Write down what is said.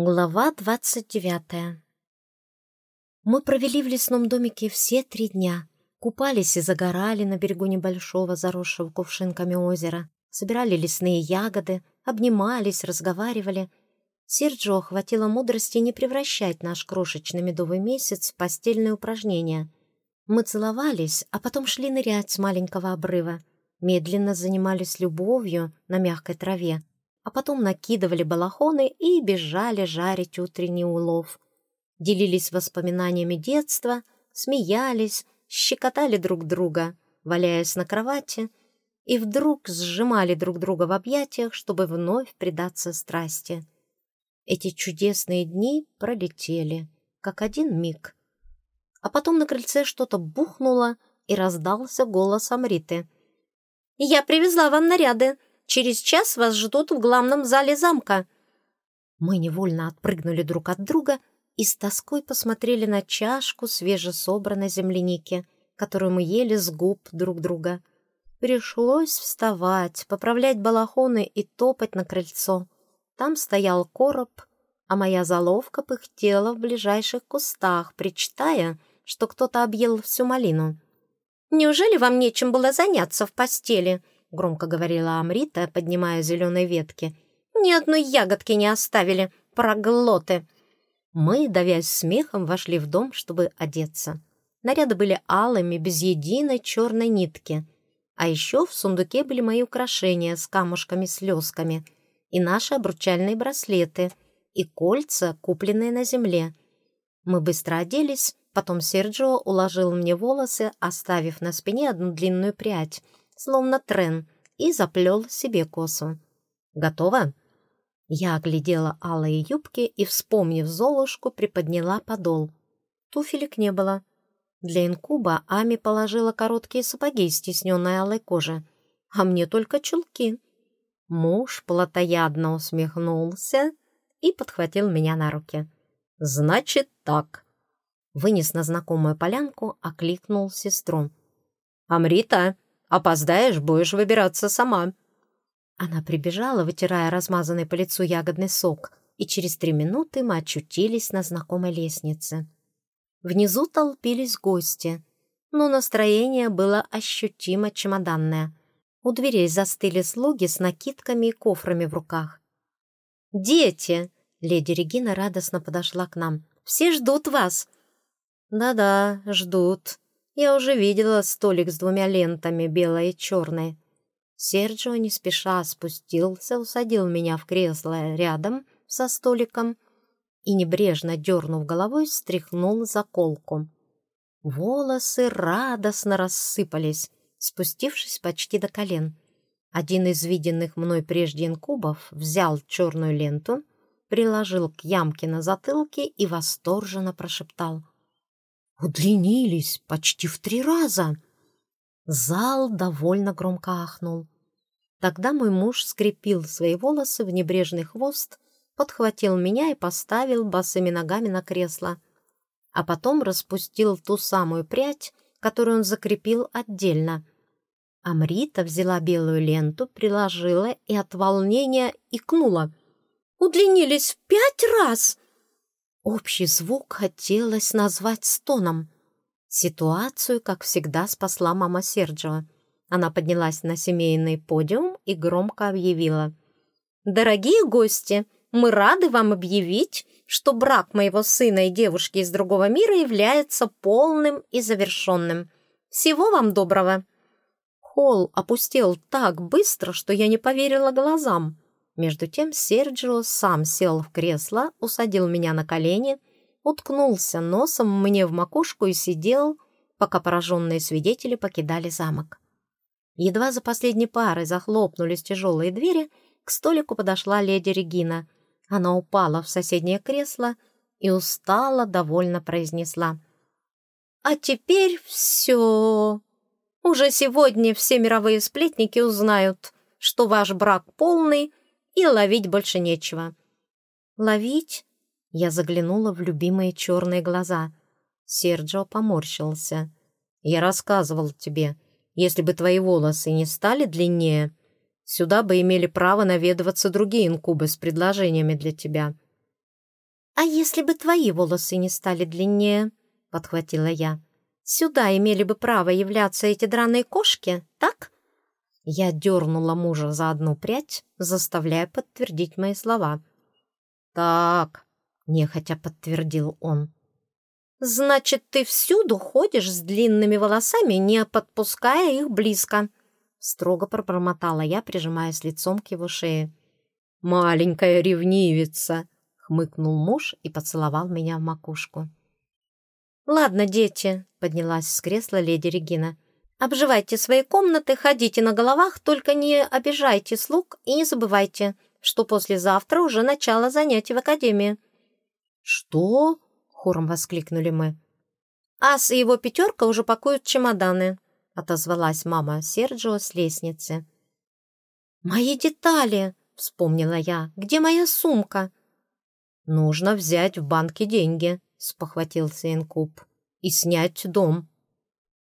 Глава двадцать девятая Мы провели в лесном домике все три дня. Купались и загорали на берегу небольшого, заросшего кувшинками озера. Собирали лесные ягоды, обнимались, разговаривали. Серджио хватило мудрости не превращать наш крошечный медовый месяц в постельное упражнение. Мы целовались, а потом шли нырять с маленького обрыва. Медленно занимались любовью на мягкой траве, а потом накидывали балахоны и бежали жарить утренний улов. Делились воспоминаниями детства, смеялись, щекотали друг друга, валяясь на кровати, и вдруг сжимали друг друга в объятиях, чтобы вновь предаться страсти. Эти чудесные дни пролетели, как один миг. А потом на крыльце что-то бухнуло, и раздался голос Амриты. «Я привезла вам наряды!» Через час вас ждут в главном зале замка». Мы невольно отпрыгнули друг от друга и с тоской посмотрели на чашку свежесобранной земляники, которую мы ели с губ друг друга. Пришлось вставать, поправлять балахоны и топать на крыльцо. Там стоял короб, а моя заловка пыхтела в ближайших кустах, причитая, что кто-то объел всю малину. «Неужели вам нечем было заняться в постели?» — громко говорила Амрита, поднимая зеленые ветки. «Ни одной ягодки не оставили, проглоты!» Мы, давясь смехом, вошли в дом, чтобы одеться. Наряды были алыми, без единой черной нитки. А еще в сундуке были мои украшения с камушками-слезками и наши обручальные браслеты и кольца, купленные на земле. Мы быстро оделись, потом Серджио уложил мне волосы, оставив на спине одну длинную прядь — словно трен, и заплел себе косу. «Готово?» Я оглядела алые юбки и, вспомнив Золушку, приподняла подол. Туфелек не было. Для инкуба Ами положила короткие сапоги из стесненной алой кожи, а мне только чулки. Муж плотоядно усмехнулся и подхватил меня на руки. «Значит так!» Вынес на знакомую полянку, окликнул сестру. «Амрита, Опоздаешь, будешь выбираться сама». Она прибежала, вытирая размазанный по лицу ягодный сок, и через три минуты мы очутились на знакомой лестнице. Внизу толпились гости, но настроение было ощутимо чемоданное. У дверей застыли слуги с накидками и кофрами в руках. «Дети!» — леди Регина радостно подошла к нам. «Все ждут вас!» «Да-да, ждут», я уже видела столик с двумя лентами, белой и черной. Серджио не спеша спустился, усадил меня в кресло рядом со столиком и, небрежно дернув головой, стряхнул заколку. Волосы радостно рассыпались, спустившись почти до колен. Один из виденных мной прежде инкубов взял черную ленту, приложил к ямке на затылке и восторженно прошептал — удлинились почти в три раза. Зал довольно громко ахнул. Тогда мой муж скрепил свои волосы в небрежный хвост, подхватил меня и поставил босыми ногами на кресло, а потом распустил ту самую прядь, которую он закрепил отдельно. Амрита взяла белую ленту, приложила и от волнения икнула. «Удлинились в пять раз!» Общий звук хотелось назвать стоном. Ситуацию, как всегда, спасла мама Серджио. Она поднялась на семейный подиум и громко объявила. «Дорогие гости, мы рады вам объявить, что брак моего сына и девушки из другого мира является полным и завершенным. Всего вам доброго!» Холл опустел так быстро, что я не поверила глазам. Между тем Серджио сам сел в кресло, усадил меня на колени, уткнулся носом мне в макушку и сидел, пока пораженные свидетели покидали замок. Едва за последней парой захлопнулись тяжелые двери, к столику подошла леди Регина. Она упала в соседнее кресло и устало, довольно произнесла. «А теперь все. Уже сегодня все мировые сплетники узнают, что ваш брак полный, и ловить больше нечего». «Ловить?» Я заглянула в любимые черные глаза. Серджио поморщился. «Я рассказывал тебе, если бы твои волосы не стали длиннее, сюда бы имели право наведываться другие инкубы с предложениями для тебя». «А если бы твои волосы не стали длиннее?» — подхватила я. «Сюда имели бы право являться эти драные кошки, так?» Я дернула мужа за одну прядь, заставляя подтвердить мои слова. «Так», — нехотя подтвердил он. «Значит, ты всюду ходишь с длинными волосами, не подпуская их близко», — строго пробормотала я, прижимаясь лицом к его шее. «Маленькая ревнивица», — хмыкнул муж и поцеловал меня в макушку. «Ладно, дети», — поднялась с кресла леди Регина. «Обживайте свои комнаты, ходите на головах, только не обижайте слуг и не забывайте, что послезавтра уже начало занятий в академии». «Что?» хором воскликнули мы. «Ас и его пятерка уже пакуют чемоданы», — отозвалась мама Серджио с лестницы. «Мои детали!» — вспомнила я. «Где моя сумка?» «Нужно взять в банке деньги», — спохватился Инкуб, — «и снять дом».